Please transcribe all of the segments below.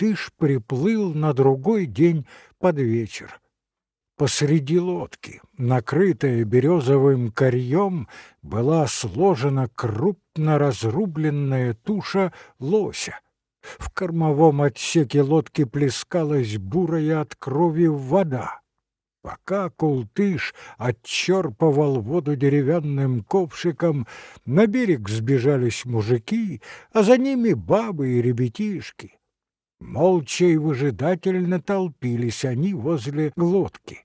Култыш приплыл на другой день под вечер. Посреди лодки, накрытая березовым корьем, была сложена крупно разрубленная туша лося. В кормовом отсеке лодки плескалась бурая от крови вода. Пока Култыш отчерпывал воду деревянным ковшиком, на берег сбежались мужики, а за ними бабы и ребятишки. Молча и выжидательно толпились они возле глотки.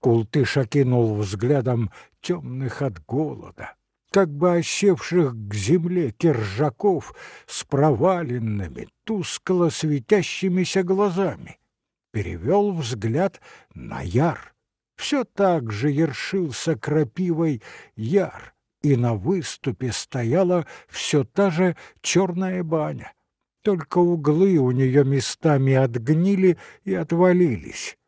Култыш окинул взглядом темных от голода, как бы осевших к земле киржаков с проваленными, тускло светящимися глазами. Перевел взгляд на яр. Все так же ершился крапивой яр, и на выступе стояла все та же черная баня. Только углы у нее местами отгнили и отвалились.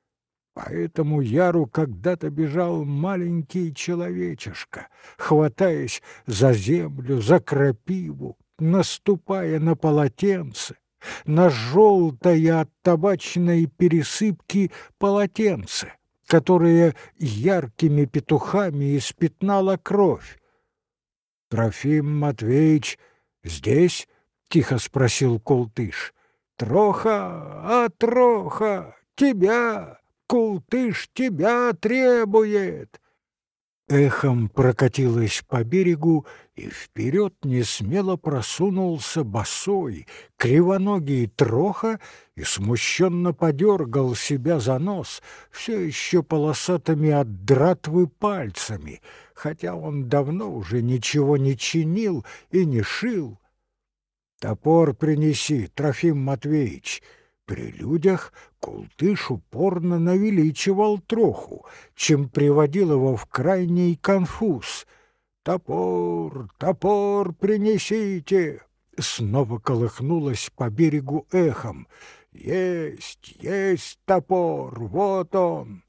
По этому яру когда-то бежал маленький человечишка, хватаясь за землю, за крапиву, наступая на полотенце, на желтое от табачной пересыпки полотенце, которое яркими петухами испятнала кровь. «Трофим Матвеевич здесь?» — тихо спросил Колтыш. «Троха, а Троха, тебя!» Култыш тебя требует!» Эхом прокатилась по берегу, и вперед несмело просунулся босой, кривоногий троха и смущенно подергал себя за нос, все еще полосатыми от дратвы пальцами, хотя он давно уже ничего не чинил и не шил. «Топор принеси, Трофим Матвеевич!» При людях Култыш упорно навеличивал троху, чем приводил его в крайний конфуз. «Топор, топор принесите!» Снова колыхнулось по берегу эхом. «Есть, есть топор, вот он!»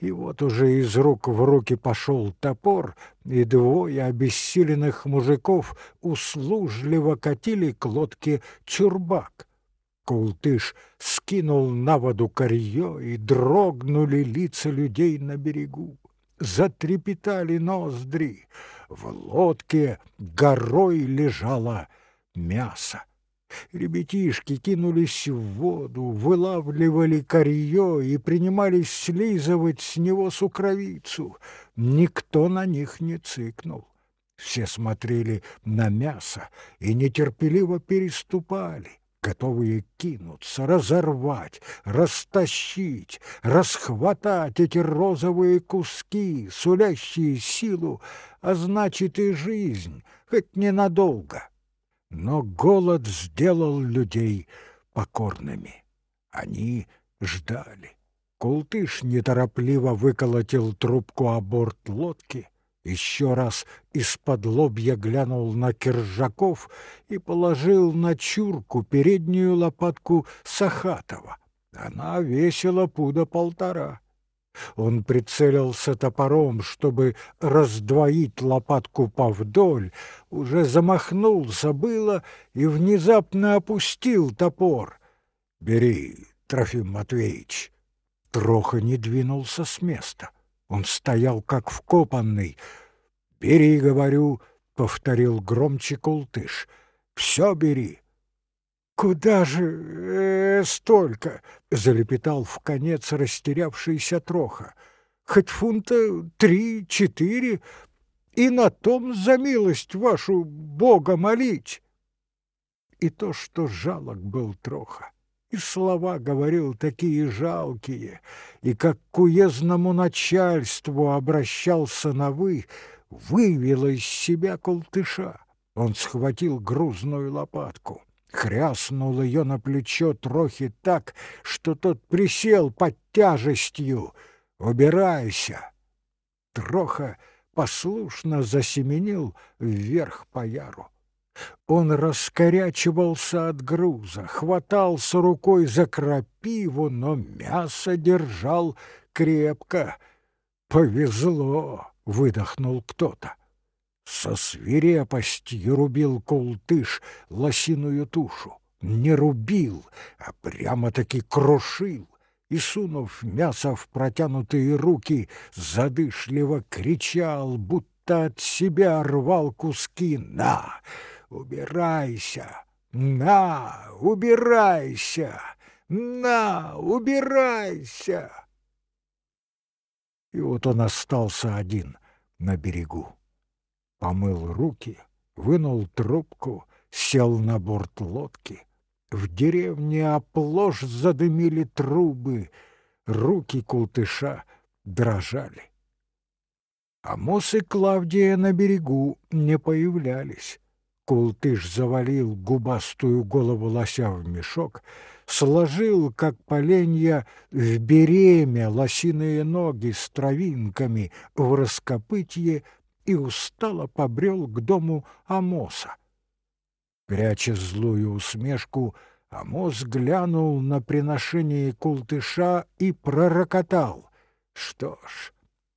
И вот уже из рук в руки пошел топор, и двое обессиленных мужиков услужливо катили к лодке чурбак. Култыш скинул на воду корье, и дрогнули лица людей на берегу. Затрепетали ноздри. В лодке горой лежало мясо. Ребятишки кинулись в воду, вылавливали корье и принимались слизывать с него сукровицу. Никто на них не цыкнул. Все смотрели на мясо и нетерпеливо переступали готовые кинуться, разорвать, растащить, расхватать эти розовые куски, сулящие силу, а значит и жизнь, хоть ненадолго. Но голод сделал людей покорными. Они ждали. Култыш неторопливо выколотил трубку о борт лодки — еще раз из-под лобья глянул на Киржаков и положил на чурку переднюю лопатку Сахатова. Она весила пуда полтора. Он прицелился топором, чтобы раздвоить лопатку повдоль, уже замахнулся было и внезапно опустил топор. «Бери, Трофим Матвеевич!» Троха не двинулся с места. Он стоял как вкопанный. «Бери, — говорю, — повторил громче Култыш, — все бери». «Куда же э, столько?» — залепетал в конец растерявшийся троха. «Хоть фунта три-четыре, и на том за милость вашу Бога молить». И то, что жалок был троха, и слова говорил такие жалкие, и как к уездному начальству обращался на «вы», вывело из себя колтыша. Он схватил грузную лопатку, хряснул ее на плечо трохи так, что тот присел под тяжестью. «Убирайся!» Троха послушно засеменил вверх по яру. Он раскорячивался от груза, хватался рукой за крапиву, но мясо держал крепко. «Повезло!» — выдохнул кто-то. Со свирепостью рубил колтыш лосиную тушу. не рубил, а прямо-таки крушил, и, сунув мясо в протянутые руки, задышливо кричал, будто от себя рвал куски «На! Убирайся! На! Убирайся! На! Убирайся!» И вот он остался один на берегу. Помыл руки, вынул трубку, сел на борт лодки. В деревне оплошь задымили трубы, руки култыша дрожали. Амос и Клавдия на берегу не появлялись. Култыш завалил губастую голову лося в мешок, сложил, как поленья, в береме лосиные ноги с травинками в раскопытье и устало побрел к дому Амоса. Пряча злую усмешку, Амос глянул на приношение култыша и пророкотал. Что ж,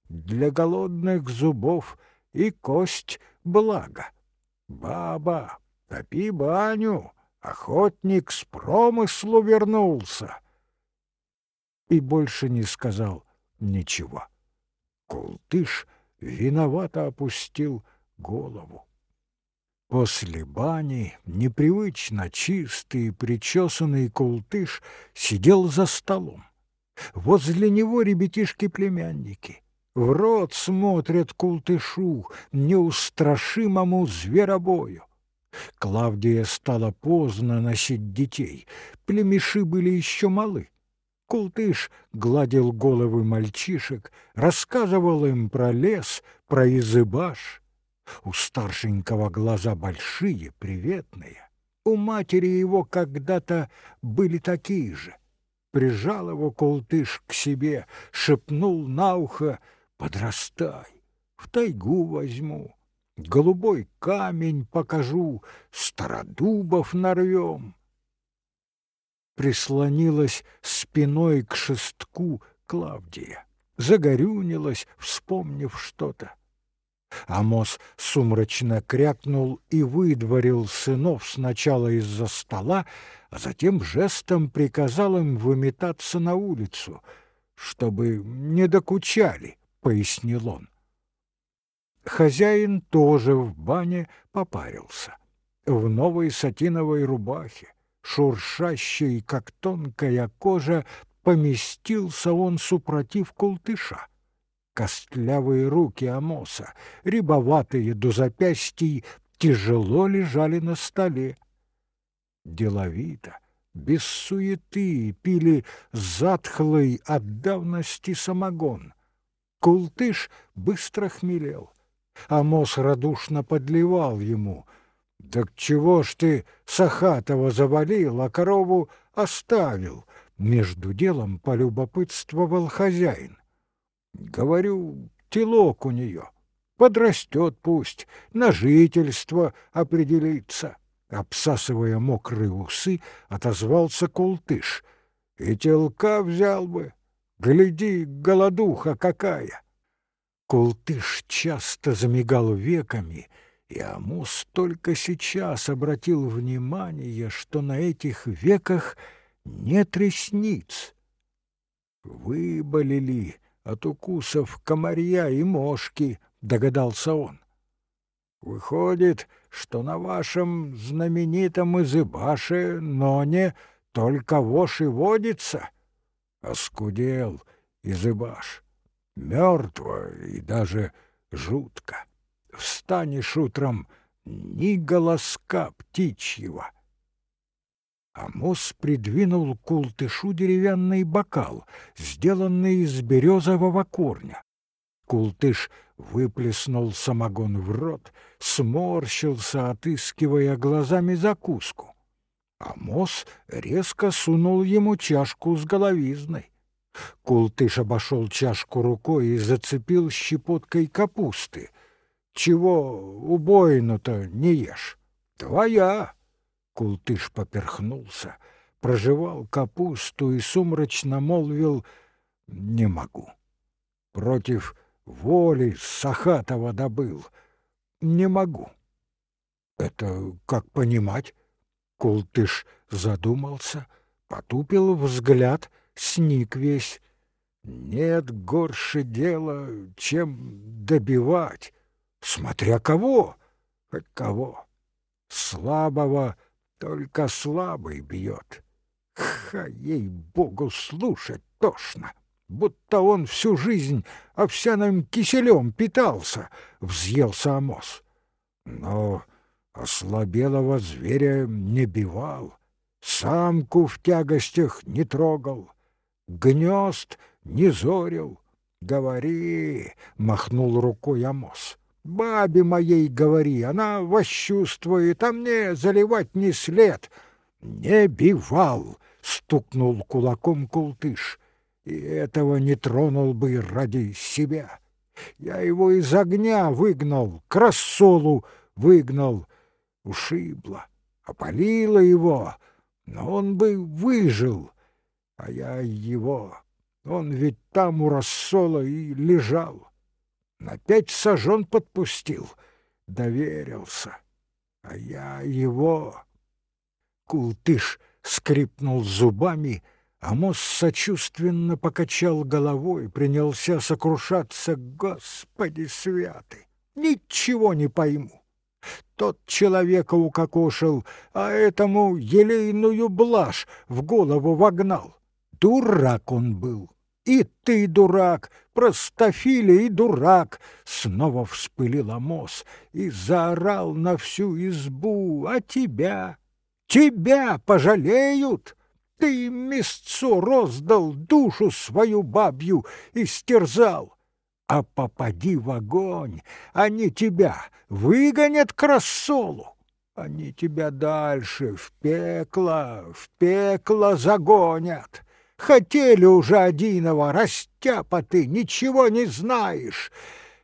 для голодных зубов и кость благо. Баба, топи баню, охотник с промыслу вернулся. И больше не сказал ничего. Култыш виновато опустил голову. После бани непривычно чистый и причесанный култыш сидел за столом. Возле него ребятишки-племянники. В рот смотрят култышу, неустрашимому зверобою. Клавдия стала поздно носить детей. Племеши были еще малы. Култыш гладил головы мальчишек, рассказывал им про лес, про изыбаш, у старшенького глаза большие, приветные. У матери его когда-то были такие же. Прижал его колтыш к себе, шепнул на ухо «Подрастай, в тайгу возьму, голубой камень покажу, стародубов нарвем». Прислонилась спиной к шестку Клавдия, загорюнилась, вспомнив что-то. Амос сумрачно крякнул и выдворил сынов сначала из-за стола, а затем жестом приказал им выметаться на улицу, чтобы не докучали, — пояснил он. Хозяин тоже в бане попарился, в новой сатиновой рубахе, шуршащей, как тонкая кожа, поместился он супротив култыша. Костлявые руки Амоса, рябоватые до запястий, тяжело лежали на столе. Деловито, без суеты пили затхлый от давности самогон. Култыш быстро хмелел. Амос радушно подливал ему. «Так чего ж ты Сахатова завалил, а корову оставил?» Между делом полюбопытствовал хозяин. Говорю, телок у нее. Подрастет пусть, на жительство определится. Обсасывая мокрые усы, отозвался Култыш. И телка взял бы. Гляди, голодуха какая! Култыш часто замигал веками, и Амус только сейчас обратил внимание, что на этих веках нет ресниц. Выболели от укусов комарья и мошки, догадался он. Выходит, что на вашем знаменитом Изыбаше Ноне только вошь и водится. Оскудел Изыбаш. Мертво и даже жутко. Встанешь утром ни голоска птичьего — Амос придвинул к култышу деревянный бокал, сделанный из березового корня. Култыш выплеснул самогон в рот, сморщился, отыскивая глазами закуску. Амос резко сунул ему чашку с головизной. Култыш обошел чашку рукой и зацепил щепоткой капусты. «Чего убойну-то не ешь? Твоя!» Култыш поперхнулся, прожевал капусту и сумрачно молвил «Не могу». Против воли Сахатова добыл. Не могу. Это как понимать? Култыш задумался, потупил взгляд, сник весь. Нет горше дела, чем добивать, смотря кого, хоть кого. Слабого только слабый бьет. Ха, ей-богу, слушать тошно, будто он всю жизнь овсяным киселем питался, — взъелся Амос. Но ослабелого зверя не бивал, самку в тягостях не трогал, гнезд не зорил. Говори, — махнул рукой Амос, — бабе моей говори, она восчувствует, а мне заливать не след. Не бивал, — стукнул кулаком култыш, — и этого не тронул бы ради себя. Я его из огня выгнал, к рассолу выгнал, ушибло, опалило его, но он бы выжил, а я его... Он ведь там у рассола и лежал. На пять сажен подпустил, доверился. А я его... Култыш скрипнул зубами, а мост сочувственно покачал головой, принялся сокрушаться. Господи святый! Ничего не пойму. Тот человека укокошил, а этому елейную блажь в голову вогнал. Дурак он был. И ты дурак, простофиля и дурак, снова вспылил Амос и заорал на всю избу, а тебя, тебя пожалеют. Ты мясцо роздал, душу свою бабью истерзал. А попади в огонь, они тебя выгонят к рассолу. Они тебя дальше в пекло, в пекло загонят. Хотели уже одиного, растяпа ты, ничего не знаешь.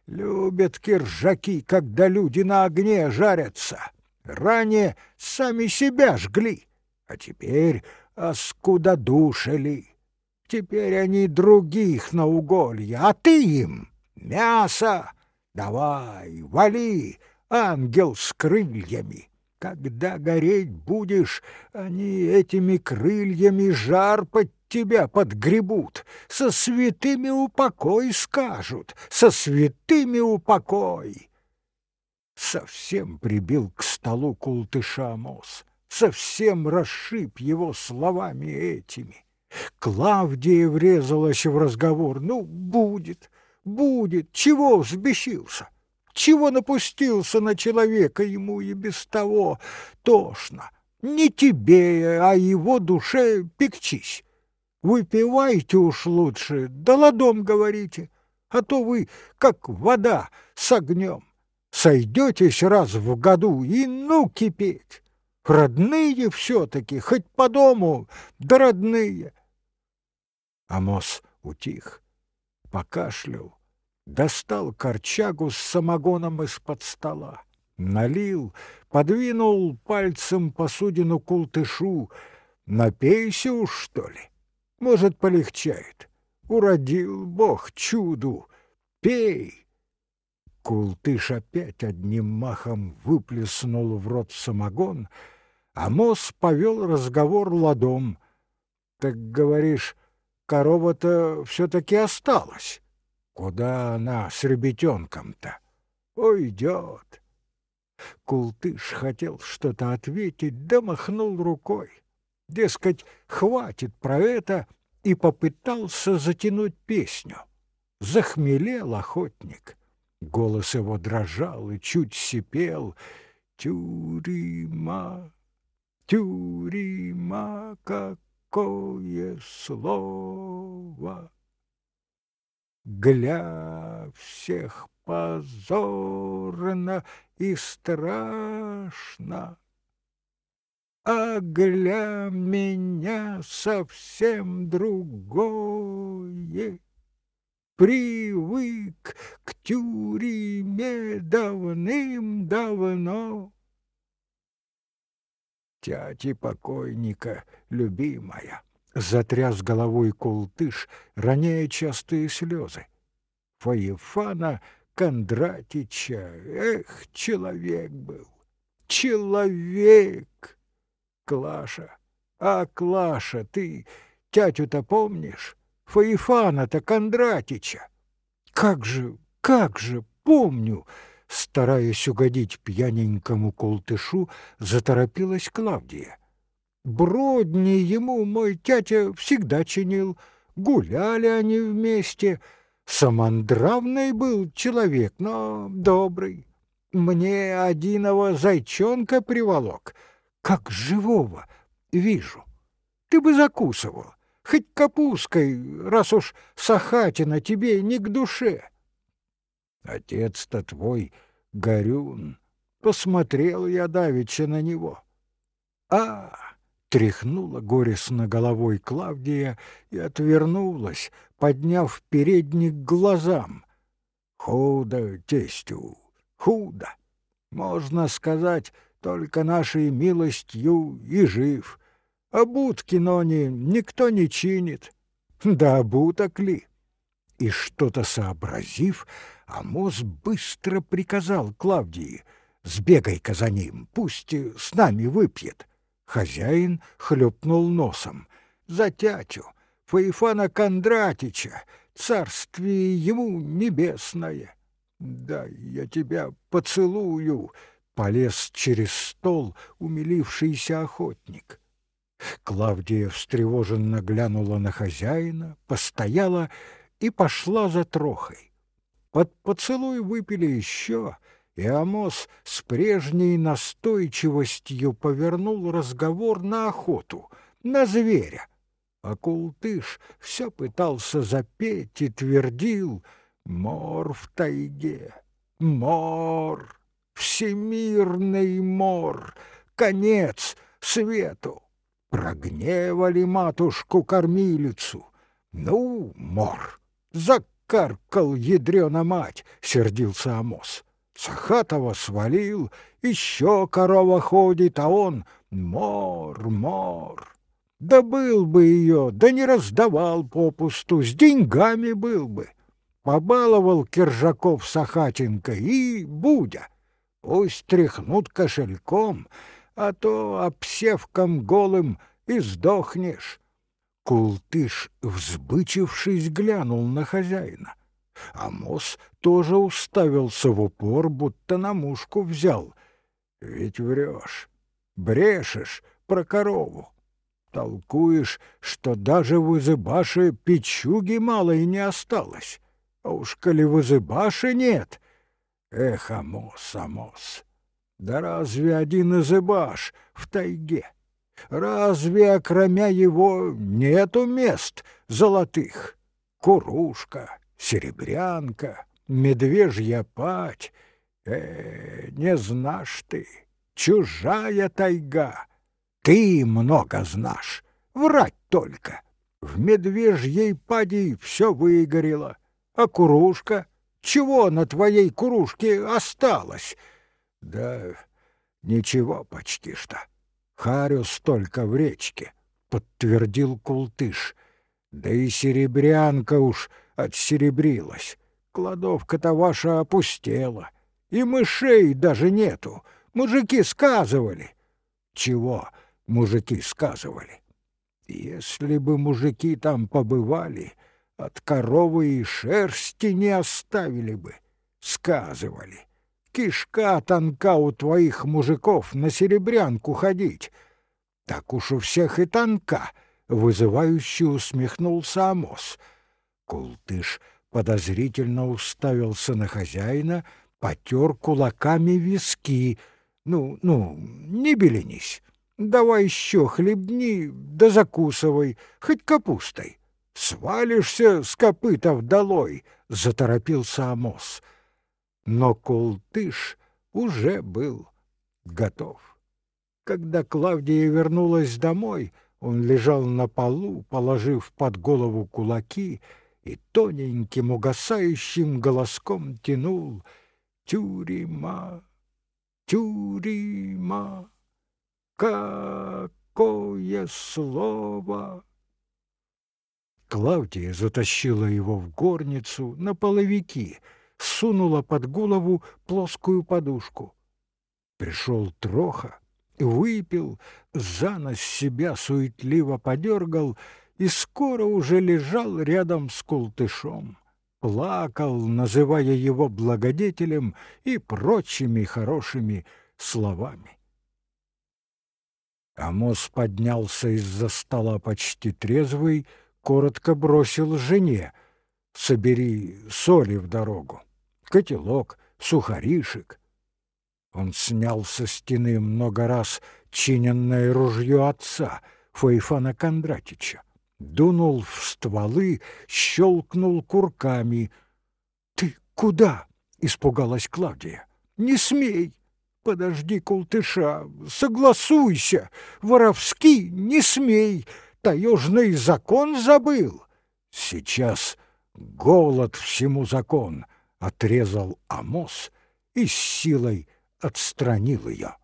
Любят киржаки, когда люди на огне жарятся. Ранее сами себя жгли, а теперь оскудодушили. Теперь они других на уголье, а ты им мясо. Давай, вали, ангел с крыльями. Когда гореть будешь, они этими крыльями жар под тебя подгребут, со святыми упокой скажут, со святыми упокой. Совсем прибил к столу култыша Мос, совсем расшиб его словами этими. Клавдия врезалась в разговор. Ну, будет, будет, чего взбесился? Чего напустился на человека ему и без того тошно? Не тебе, а его душе пекчись. Выпивайте уж лучше, да ладом говорите, а то вы, как вода с огнем, сойдетесь раз в году и ну кипеть. Родные все-таки, хоть по дому, да родные. Амос утих, покашлял, достал корчагу с самогоном из-под стола, налил, подвинул пальцем посудину култышу. Напейся уж, что ли? Может, полегчает. Уродил Бог чуду. Пей. Култыш опять одним махом выплеснул в рот самогон, а Мос повел разговор ладом. Так говоришь, корова-то все-таки осталась. Куда она с ребятенком-то? Уйдет. Култыш хотел что-то ответить, да махнул рукой. Дескать, хватит про это, и попытался затянуть песню. Захмелел охотник. Голос его дрожал и чуть сипел. Тюрьма, тюрьма, какое слово! Гля всех позорно и страшно а гля меня совсем другое. Привык к тюрьме давным-давно. Тяти покойника, любимая, затряс головой култыш, роняя частые слезы. Фаефана Кондратича, эх, человек был, человек! Клаша, а, Клаша, ты тятю-то помнишь? Фаифана-то Кондратича. Как же, как же, помню!» Стараясь угодить пьяненькому колтышу, заторопилась Клавдия. Бродни ему мой тятя всегда чинил, гуляли они вместе. Самандравный был человек, но добрый. Мне одиного зайчонка приволок, как живого, вижу. Ты бы закусывал, хоть капусткой, раз уж Сахатина тебе не к душе. Отец-то твой, Горюн, посмотрел я давеча на него. А, тряхнула горестно головой Клавдия и отвернулась, подняв передник глазам. Худо тестю, худо. Можно сказать, только нашей милостью и жив. А будки нони никто не чинит. Да будок ли? И что-то сообразив, Амос быстро приказал Клавдии, «Сбегай-ка за ним, пусть с нами выпьет». Хозяин хлюпнул носом. «За тятю, Фаифана Кондратича, царствие ему небесное!» «Дай я тебя поцелую!» — полез через стол умилившийся охотник. Клавдия встревоженно глянула на хозяина, постояла и пошла за трохой. Под поцелуй выпили еще, и Амос с прежней настойчивостью повернул разговор на охоту, на зверя. А Култыш все пытался запеть и твердил «Мор в тайге, мор, всемирный мор, конец свету!» Прогневали матушку-кормилицу. «Ну, мор, закаркал ядрена мать!» — сердился Амос. Сахатова свалил, еще корова ходит, а он мор, мор. Да был бы ее, да не раздавал попусту, с деньгами был бы. Побаловал Киржаков Сахатенко и Будя. Пусть тряхнут кошельком, а то обсевком голым и сдохнешь. Култыш, взбычившись, глянул на хозяина. Амос тоже уставился в упор, будто на мушку взял. Ведь врешь, брешешь про корову. Толкуешь, что даже в Изыбаше печуги мало и не осталось. А уж коли в Изыбаше нет... Эх, Амос, Амос, да разве один Изыбаш в тайге? Разве, окромя его, нету мест золотых? Курушка, серебрянка, медвежья пать. Э, не знашь ты, чужая тайга. Ты много знашь, врать только. В медвежьей пади все выгорело, а курушка? Чего на твоей курушке осталось? Да ничего почти что. Харюс только в речке, подтвердил Култыш. Да и серебрянка уж отсеребрилась. Кладовка-то ваша опустела, и мышей даже нету. Мужики сказывали. Чего мужики сказывали? Если бы мужики там побывали, от коровы и шерсти не оставили бы. Сказывали. Кишка тонка у твоих мужиков на серебрянку ходить. Так уж у всех и тонка, — вызывающе усмехнулся Амос — Култыш подозрительно уставился на хозяина, потер кулаками виски. «Ну, ну, не беленись. Давай еще хлебни, да закусывай, хоть капустой. Свалишься с копытов долой!» — заторопился Амос. Но Култыш уже был готов. Когда Клавдия вернулась домой, он лежал на полу, положив под голову кулаки — и тоненьким угасающим голоском тянул «Тюрьма, тюрьма, какое слово!» Клавдия затащила его в горницу на половики, сунула под голову плоскую подушку. Пришел Троха, выпил, за нос себя суетливо подергал и скоро уже лежал рядом с Култышом. Плакал, называя его благодетелем и прочими хорошими словами. Амос поднялся из-за стола почти трезвый, коротко бросил жене. «Собери соли в дорогу, котелок, сухаришек». Он снял со стены много раз чиненное ружье отца, Фаифана Кондратича, дунул в стволы, щелкнул курками. «Ты куда?» — испугалась Клавдия. «Не смей! Подожди, Култыша, согласуйся! Воровски не смей! Таежный закон забыл!» «Сейчас голод всему закон!» — отрезал Амос и с силой отстранил ее.